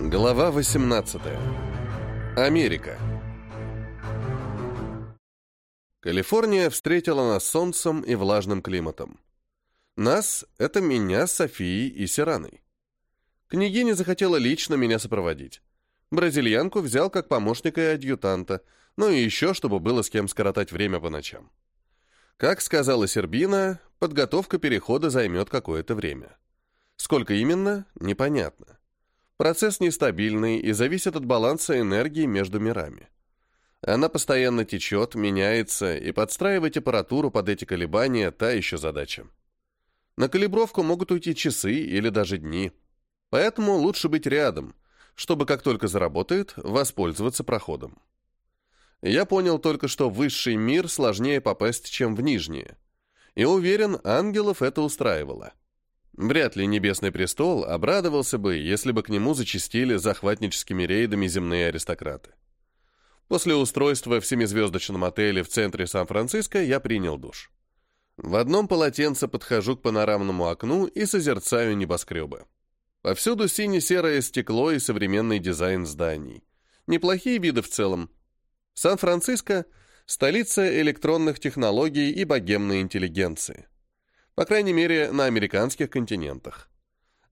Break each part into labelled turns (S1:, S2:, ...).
S1: Глава 18. Америка. Калифорния встретила нас солнцем и влажным климатом. Нас — это меня, Софией и Сираной. Княгиня захотела лично меня сопроводить. Бразильянку взял как помощника и адъютанта, ну и еще, чтобы было с кем скоротать время по ночам. Как сказала Сербина, подготовка перехода займет какое-то время. Сколько именно, непонятно. Процесс нестабильный и зависит от баланса энергии между мирами. Она постоянно течет, меняется, и подстраивать аппаратуру под эти колебания – та еще задача. На калибровку могут уйти часы или даже дни. Поэтому лучше быть рядом, чтобы как только заработает, воспользоваться проходом. Я понял только, что в высший мир сложнее попасть, чем в нижние. И уверен, ангелов это устраивало. Вряд ли Небесный престол обрадовался бы, если бы к нему зачастили захватническими рейдами земные аристократы. После устройства в семизвездочном отеле в центре Сан-Франциско я принял душ. В одном полотенце подхожу к панорамному окну и созерцаю небоскребы. Повсюду сине-серое стекло и современный дизайн зданий. Неплохие виды в целом. Сан-Франциско — столица электронных технологий и богемной интеллигенции. По крайней мере, на американских континентах.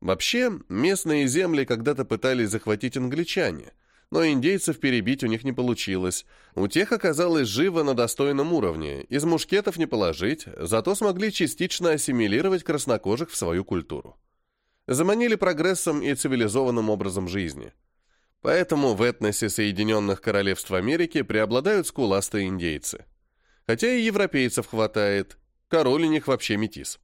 S1: Вообще, местные земли когда-то пытались захватить англичане, но индейцев перебить у них не получилось. У тех оказалось живо на достойном уровне, из мушкетов не положить, зато смогли частично ассимилировать краснокожих в свою культуру. Заманили прогрессом и цивилизованным образом жизни. Поэтому в этносе Соединенных Королевств Америки преобладают скуластые индейцы. Хотя и европейцев хватает – Король у них вообще метис.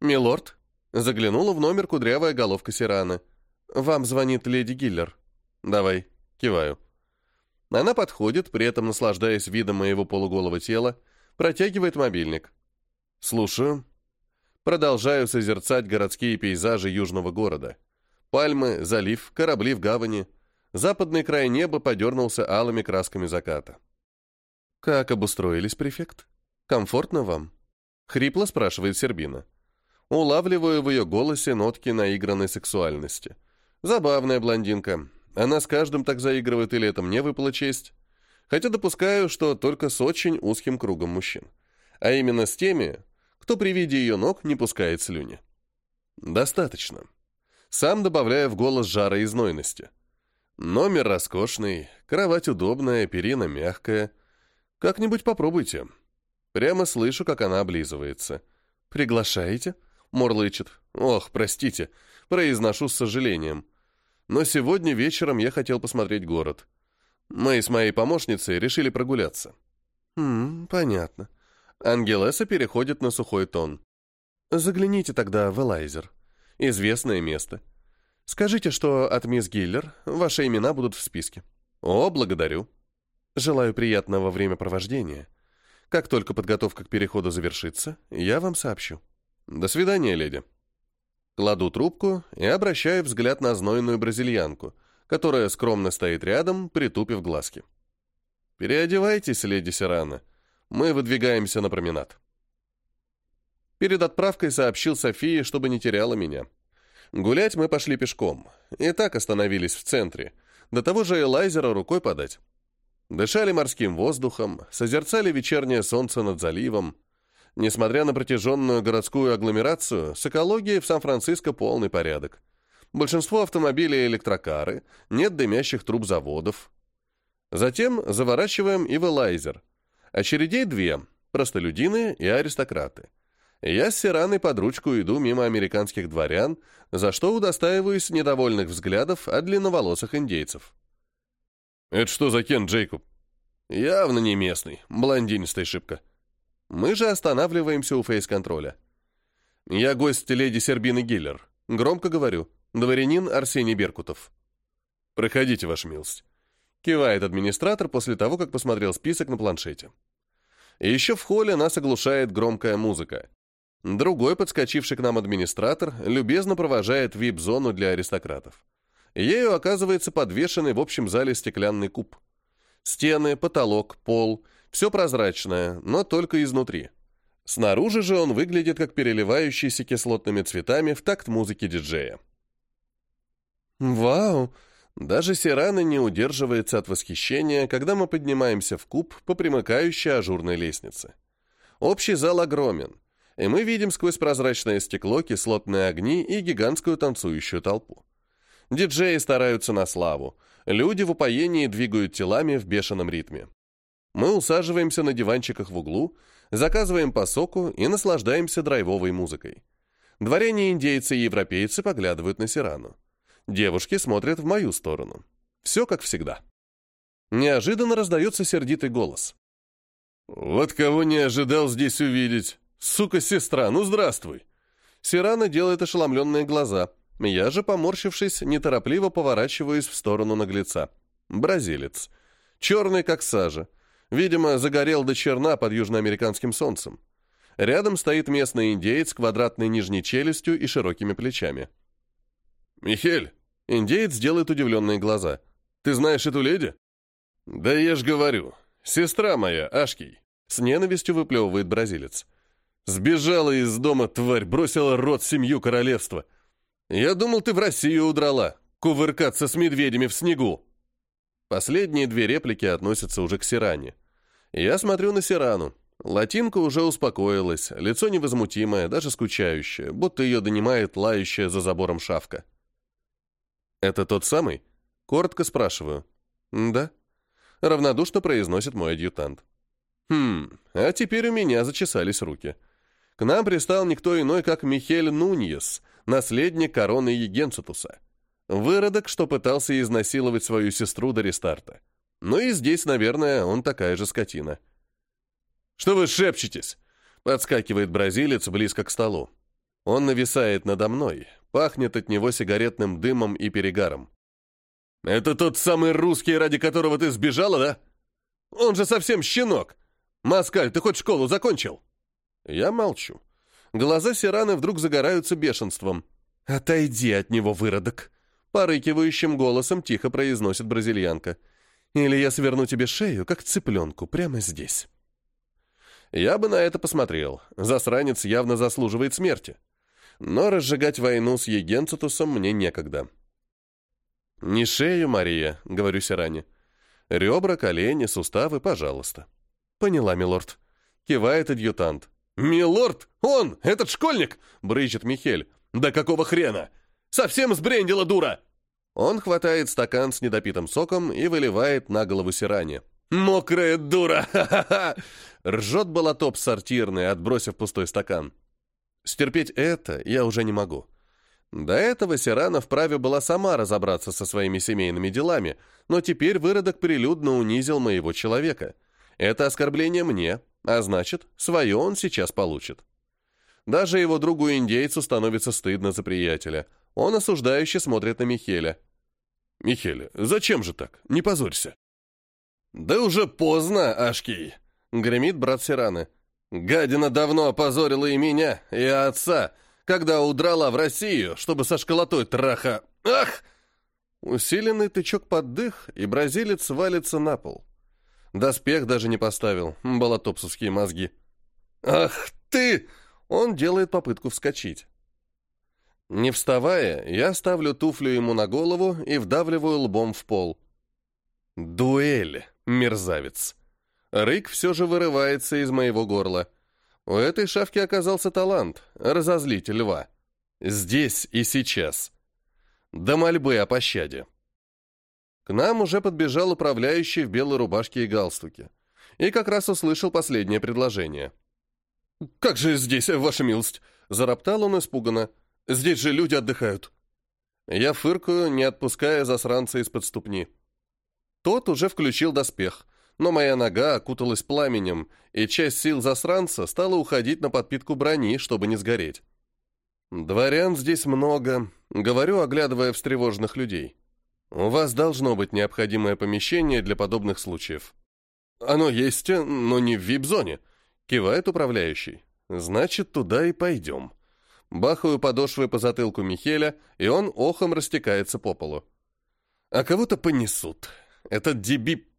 S1: «Милорд», — заглянула в номер кудрявая головка Сирана. «Вам звонит леди Гиллер». «Давай», — киваю. Она подходит, при этом наслаждаясь видом моего полуголого тела, протягивает мобильник. «Слушаю». Продолжаю созерцать городские пейзажи южного города. Пальмы, залив, корабли в гавани. Западный край неба подернулся алыми красками заката. «Как обустроились, префект? Комфортно вам?» Хрипло спрашивает Сербина. Улавливаю в ее голосе нотки наигранной сексуальности. Забавная блондинка. Она с каждым так заигрывает, или это мне выпала честь? Хотя допускаю, что только с очень узким кругом мужчин. А именно с теми, кто при виде ее ног не пускает слюни. Достаточно. Сам добавляю в голос жара и знойности. Номер роскошный, кровать удобная, перина мягкая. Как-нибудь попробуйте. Прямо слышу, как она облизывается. «Приглашаете?» — мурлычет. «Ох, простите», — произношу с сожалением. «Но сегодня вечером я хотел посмотреть город. Мы с моей помощницей решили прогуляться». «Хм, понятно». Ангелеса переходит на сухой тон. «Загляните тогда в Элайзер. Известное место. Скажите, что от мисс Гиллер ваши имена будут в списке». «О, благодарю». «Желаю приятного времяпровождения». Как только подготовка к переходу завершится, я вам сообщу. До свидания, леди. Кладу трубку и обращаю взгляд на знойную бразильянку, которая скромно стоит рядом, притупив глазки. «Переодевайтесь, леди Сирана. Мы выдвигаемся на променад». Перед отправкой сообщил Софии, чтобы не теряла меня. Гулять мы пошли пешком. И так остановились в центре. До того же Элайзера рукой подать. Дышали морским воздухом, созерцали вечернее солнце над заливом. Несмотря на протяженную городскую агломерацию, с экологией в Сан-Франциско полный порядок. Большинство автомобилей электрокары, нет дымящих труб заводов. Затем заворачиваем и в Элайзер. Очередей две – простолюдины и аристократы. Я с Сираной под ручку иду мимо американских дворян, за что удостаиваюсь недовольных взглядов от длинноволосых индейцев. «Это что за Кен Джейкоб?» «Явно не местный, блондинистая шибка». Мы же останавливаемся у фейс-контроля. «Я гость леди Сербины Гиллер. Громко говорю. Дворянин Арсений Беркутов». «Проходите, ваша милость». Кивает администратор после того, как посмотрел список на планшете. Еще в холле нас оглушает громкая музыка. Другой, подскочивший к нам администратор, любезно провожает вип-зону для аристократов. Ею оказывается подвешенный в общем зале стеклянный куб. Стены, потолок, пол — все прозрачное, но только изнутри. Снаружи же он выглядит как переливающийся кислотными цветами в такт музыки диджея. Вау! Даже Сирана не удерживается от восхищения, когда мы поднимаемся в куб по примыкающей ажурной лестнице. Общий зал огромен, и мы видим сквозь прозрачное стекло кислотные огни и гигантскую танцующую толпу. Диджеи стараются на славу, люди в упоении двигают телами в бешеном ритме. Мы усаживаемся на диванчиках в углу, заказываем по соку и наслаждаемся драйвовой музыкой. Дворяне-индейцы и европейцы поглядывают на Сирану. Девушки смотрят в мою сторону. Все как всегда. Неожиданно раздается сердитый голос. «Вот кого не ожидал здесь увидеть! Сука-сестра, ну здравствуй!» Сирана делает ошеломленные глаза. Я же, поморщившись, неторопливо поворачиваюсь в сторону наглеца. Бразилец. Черный, как сажа. Видимо, загорел до черна под южноамериканским солнцем. Рядом стоит местный индеец с квадратной нижней челюстью и широкими плечами. «Михель!» — индеец делает удивленные глаза. «Ты знаешь эту леди?» «Да я ж говорю. Сестра моя, Ашкий!» С ненавистью выплевывает бразилец. «Сбежала из дома, тварь, бросила род семью королевства. Я думал, ты в Россию удрала, кувыркаться с медведями в снегу!» Последние две реплики относятся уже к Сиране. Я смотрю на Сирану. Латинка уже успокоилась, лицо невозмутимое, даже скучающее, будто ее донимает лающая за забором шавка. «Это тот самый?» Коротко спрашиваю. «Да». Равнодушно произносит мой адъютант. «Хм, а теперь у меня зачесались руки. К нам пристал никто иной, как Михель Нуньес, наследник короны Егенцитуса. Выродок, что пытался изнасиловать свою сестру до рестарта. Ну и здесь, наверное, он такая же скотина». «Что вы шепчетесь?» Подскакивает бразилец близко к столу. Он нависает надо мной, Пахнет от него сигаретным дымом и перегаром. «Это тот самый русский, ради которого ты сбежала, да? Он же совсем щенок! Маскаль, ты хоть школу закончил?» Я молчу. Глаза Сираны вдруг загораются бешенством. «Отойди от него, выродок!» Порыкивающим голосом тихо произносит бразильянка. «Или я сверну тебе шею, как цыпленку, прямо здесь». Я бы на это посмотрел. Засранец явно заслуживает смерти но разжигать войну с Егенцитусом мне некогда. «Не шею, Мария», — говорю Сиране. «Ребра, колени, суставы, пожалуйста». «Поняла, милорд». Кивает адъютант. «Милорд? Он! Этот школьник!» — брычет Михель. «Да какого хрена? Совсем сбрендила дура!» Он хватает стакан с недопитым соком и выливает на голову Сиране. «Мокрая дура! Ха-ха-ха!» Ржет болотоп сортирный, отбросив пустой стакан. Стерпеть это я уже не могу. До этого Сирана вправе была сама разобраться со своими семейными делами, но теперь выродок прилюдно унизил моего человека. Это оскорбление мне, а значит, свое он сейчас получит. Даже его другу-индейцу становится стыдно за приятеля. Он осуждающе смотрит на Михеля. «Михеля, зачем же так? Не позорься». «Да уже поздно, Ашкий», — гремит брат Сираны. Гадина давно опозорила и меня, и отца, когда удрала в Россию, чтобы со школотой траха... Ах! Усиленный тычок под дых, и бразилец валится на пол. Доспех даже не поставил, болотопсовские мозги. «Ах ты!» Он делает попытку вскочить. Не вставая, я ставлю туфлю ему на голову и вдавливаю лбом в пол. «Дуэль, мерзавец!» Рык все же вырывается из моего горла. У этой шавки оказался талант — разозлить льва. Здесь и сейчас. До мольбы о пощаде. К нам уже подбежал управляющий в белой рубашке и галстуке. И как раз услышал последнее предложение. «Как же здесь, ваша милость?» — зароптал он испуганно. «Здесь же люди отдыхают». Я фыркаю, не отпуская засранца из-под ступни. Тот уже включил доспех, но моя нога окуталась пламенем, и часть сил засранца стала уходить на подпитку брони, чтобы не сгореть. «Дворян здесь много», — говорю, оглядывая встревоженных людей. «У вас должно быть необходимое помещение для подобных случаев». «Оно есть, но не в вип-зоне», — кивает управляющий. «Значит, туда и пойдем». Бахаю подошвы по затылку Михеля, и он охом растекается по полу. «А кого-то понесут. Этот деби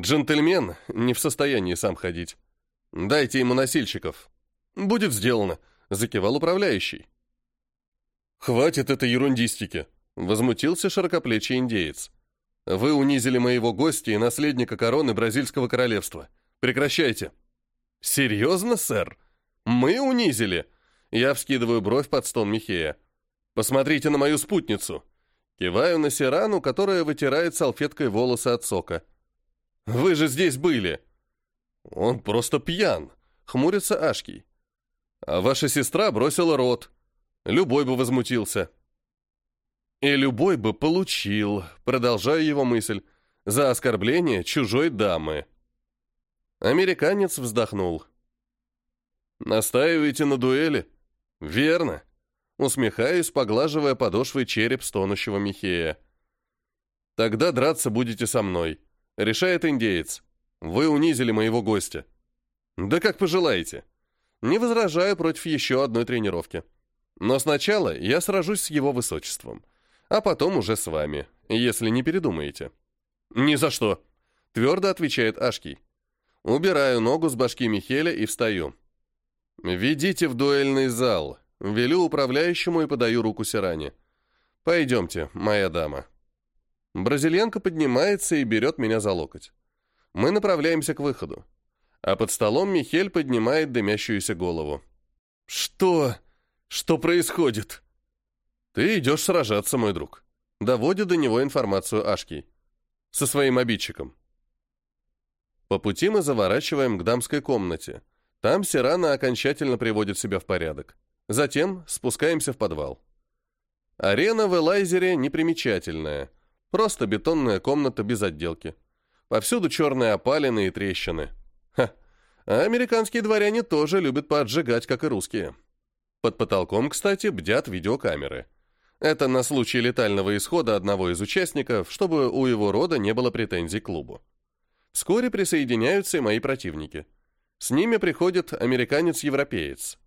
S1: Джентльмен не в состоянии сам ходить. Дайте ему носильщиков. Будет сделано, закивал управляющий. Хватит этой ерундистики. Возмутился широкоплечий индеец. «Вы унизили моего гостя и наследника короны Бразильского королевства. Прекращайте». «Серьезно, сэр? Мы унизили?» Я вскидываю бровь под стон Михея. «Посмотрите на мою спутницу». Киваю на Сирану, которая вытирает салфеткой волосы от сока. «Вы же здесь были!» «Он просто пьян», — хмурится Ашкий. «А ваша сестра бросила рот. Любой бы возмутился». «И любой бы получил», — продолжаю его мысль, «за оскорбление чужой дамы». Американец вздохнул. «Настаиваете на дуэли?» «Верно», — усмехаюсь, поглаживая подошвой череп стонущего Михея. «Тогда драться будете со мной», — решает индеец. «Вы унизили моего гостя». «Да как пожелаете. Не возражаю против еще одной тренировки. Но сначала я сражусь с его высочеством, а потом уже с вами, если не передумаете». «Ни за что», — твердо отвечает Ашкий. Убираю ногу с башки Михеля и встаю. «Ведите в дуэльный зал», — велю управляющему и подаю руку Сиране. «Пойдемте, моя дама». Бразильянка поднимается и берет меня за локоть. Мы направляемся к выходу. А под столом Михель поднимает дымящуюся голову. «Что? Что происходит?» «Ты идешь сражаться, мой друг», — доводит до него информацию Ашки. «Со своим обидчиком». По пути мы заворачиваем к дамской комнате. Там Сирана окончательно приводит себя в порядок. Затем спускаемся в подвал. Арена в Элайзере непримечательная. Просто бетонная комната без отделки. Повсюду черные опалины и трещины. Ха! А американские дворяне тоже любят поджигать, как и русские. Под потолком, кстати, бдят видеокамеры. Это на случай летального исхода одного из участников, чтобы у его рода не было претензий к клубу. Вскоре присоединяются и мои противники. С ними приходит американец-европеец.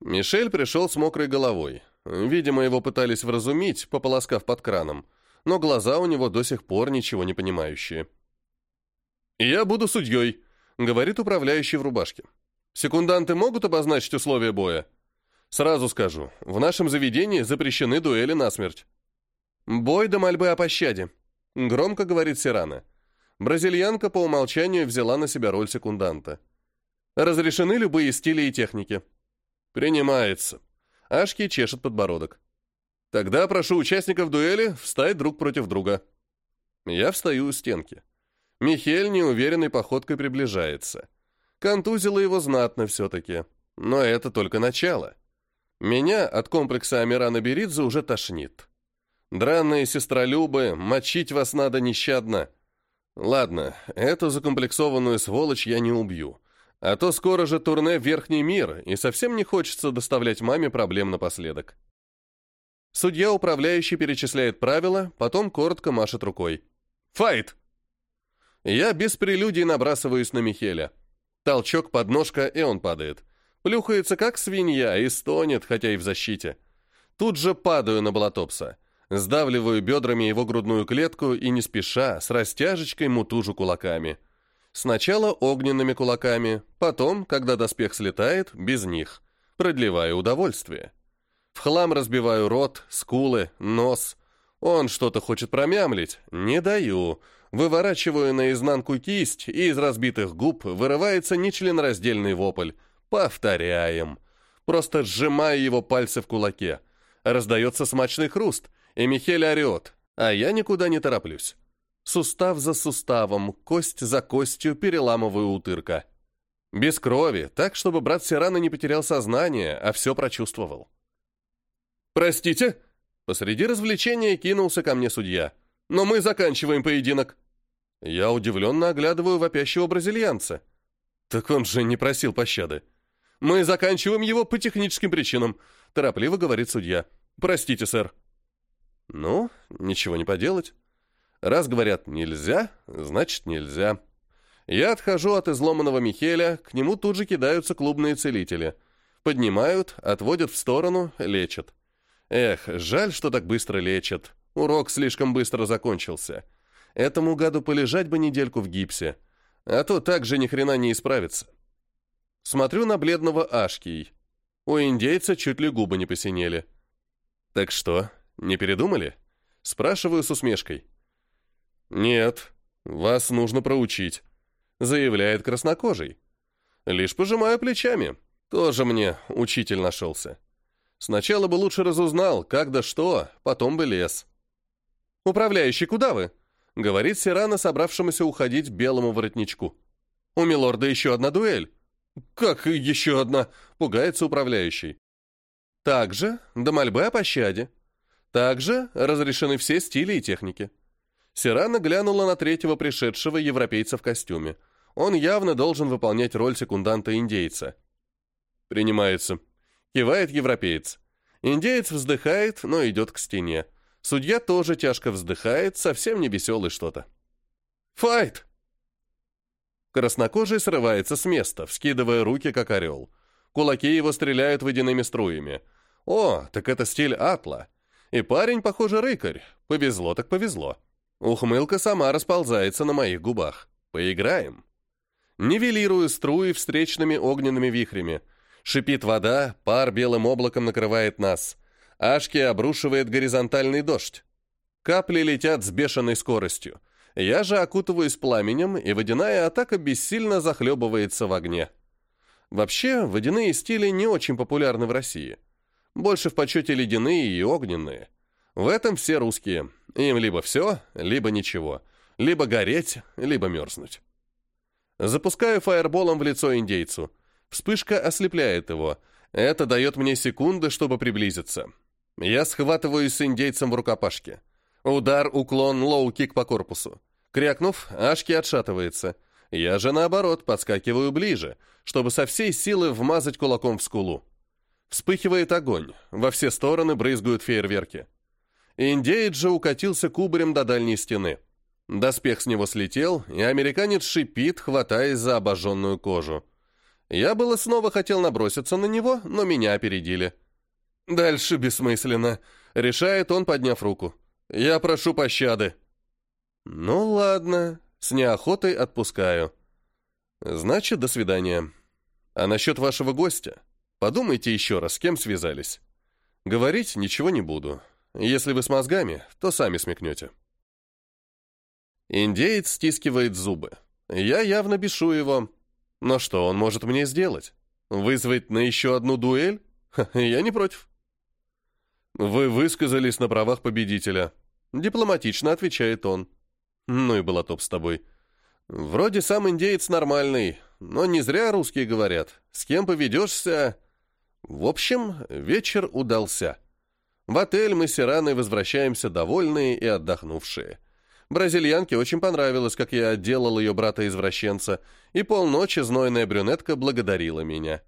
S1: Мишель пришел с мокрой головой. Видимо, его пытались вразумить, пополоскав под краном, но глаза у него до сих пор ничего не понимающие. «Я буду судьей», — говорит управляющий в рубашке. «Секунданты могут обозначить условия боя?» «Сразу скажу, в нашем заведении запрещены дуэли насмерть». «Бой до мольбы о пощаде», — громко говорит Сирана. Бразильянка по умолчанию взяла на себя роль секунданта. Разрешены любые стили и техники. Принимается. Ашки чешет подбородок. Тогда прошу участников дуэли встать друг против друга. Я встаю у стенки. Михель неуверенной походкой приближается. Контузило его знатно все-таки. Но это только начало. Меня от комплекса Амирана Беридзе уже тошнит. Дранные сестролюбы, мочить вас надо нещадно. Ладно, эту закомплексованную сволочь я не убью. А то скоро же турне Верхний мир, и совсем не хочется доставлять маме проблем напоследок. Судья управляющий перечисляет правила, потом коротко машет рукой. «Файт!» Я без прелюдий набрасываюсь на Михеля. Толчок, подножка, и он падает. Плюхается как свинья и стонет, хотя и в защите. Тут же падаю на Балатопса. Сдавливаю бедрами его грудную клетку и не спеша, с растяжечкой мутужу кулаками. Сначала огненными кулаками, потом, когда доспех слетает, без них. Продлеваю удовольствие. В хлам разбиваю рот, скулы, нос. Он что-то хочет промямлить. Не даю. Выворачиваю наизнанку кисть, и из разбитых губ вырывается нечленораздельный вопль. Повторяем. Просто сжимаю его пальцы в кулаке. Раздается смачный хруст — и Михель орет, а я никуда не тороплюсь. Сустав за суставом, кость за костью переламываю утырка. Без крови, так, чтобы брат Сирана не потерял сознание, а все прочувствовал. «Простите?» Посреди развлечения кинулся ко мне судья. «Но мы заканчиваем поединок». Я удивленно оглядываю вопящего бразильянца. Так он же не просил пощады. «Мы заканчиваем его по техническим причинам», — торопливо говорит судья. «Простите, сэр». Ну, ничего не поделать. Раз говорят «нельзя», значит «нельзя». Я отхожу от изломанного Михеля, к нему тут же кидаются клубные целители. Поднимают, отводят в сторону, лечат. Эх, жаль, что так быстро лечат. Урок слишком быстро закончился. Этому гаду полежать бы недельку в гипсе. А то так же ни хрена не исправится. Смотрю на бледного Ашкий. У индейца чуть ли губы не посинели. Так что, Не передумали? Спрашиваю с усмешкой. Нет, вас нужно проучить, заявляет краснокожий. Лишь пожимаю плечами. Тоже мне учитель нашелся. Сначала бы лучше разузнал, как да что, потом бы лез. «Управляющий, куда вы?» — говорит Сирана, собравшемуся уходить белому воротничку. «У милорда еще одна дуэль». «Как еще одна?» — пугается управляющий. Также до мольбы о пощаде. Также разрешены все стили и техники. Сирана глянула на третьего пришедшего европейца в костюме. Он явно должен выполнять роль секунданта-индейца. Принимается. Кивает европеец. Индеец вздыхает, но идет к стене. Судья тоже тяжко вздыхает, совсем не веселый что-то. «Файт!» Краснокожий срывается с места, вскидывая руки, как орел. Кулаки его стреляют водяными струями. «О, так это стиль Атла!» И парень, похоже, рыкарь. Повезло так повезло. Ухмылка сама расползается на моих губах. Поиграем. Нивелирую струи встречными огненными вихрями. Шипит вода, пар белым облаком накрывает нас. Ашки обрушивает горизонтальный дождь. Капли летят с бешеной скоростью. Я же окутываюсь пламенем, и водяная атака бессильно захлебывается в огне. Вообще, водяные стили не очень популярны в России. Больше в почете ледяные и огненные. В этом все русские. Им либо все, либо ничего. Либо гореть, либо мерзнуть. Запускаю фаерболом в лицо индейцу. Вспышка ослепляет его. Это дает мне секунды, чтобы приблизиться. Я схватываюсь с индейцем в рукопашке. Удар, уклон, лоу-кик по корпусу. Крякнув, Ашки отшатывается. Я же, наоборот, подскакиваю ближе, чтобы со всей силы вмазать кулаком в скулу. Вспыхивает огонь, во все стороны брызгают фейерверки. Индеец же укатился кубарем до дальней стены. Доспех с него слетел, и американец шипит, хватаясь за обожженную кожу. Я было снова хотел наброситься на него, но меня опередили. «Дальше бессмысленно», — решает он, подняв руку. «Я прошу пощады». «Ну ладно, с неохотой отпускаю. Значит, до свидания. А насчет вашего гостя, подумайте еще раз, с кем связались. Говорить ничего не буду. Если вы с мозгами, то сами смекнете». Индеец стискивает зубы. Я явно бешу его. Но что он может мне сделать? Вызвать на еще одну дуэль? Ха, я не против. Вы высказались на правах победителя. Дипломатично отвечает он. Ну и была топ с тобой. Вроде сам индеец нормальный, но не зря русские говорят. С кем поведешься... В общем, вечер удался. В отель мы с Ираной возвращаемся довольные и отдохнувшие. Бразильянке очень понравилось, как я отделал ее брата-извращенца, и полночи знойная брюнетка благодарила меня.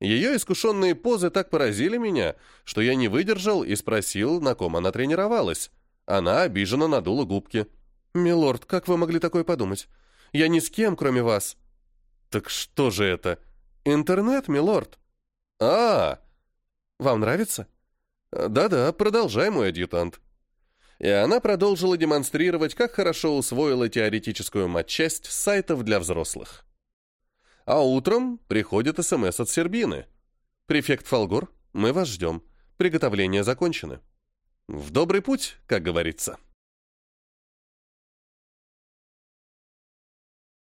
S1: Ее искушенные позы так поразили меня, что я не выдержал и спросил, на ком она тренировалась. Она обиженно надула губки. «Милорд, как вы могли такое подумать? Я ни с кем, кроме вас». «Так что же это?» «Интернет, милорд». «А, вам нравится?» «Да-да, продолжай, мой адъютант» и она продолжила демонстрировать, как хорошо усвоила теоретическую матчасть сайтов для взрослых. А утром приходит СМС от Сербины. «Префект Фолгор, мы вас ждем. Приготовления закончены». В добрый путь, как говорится.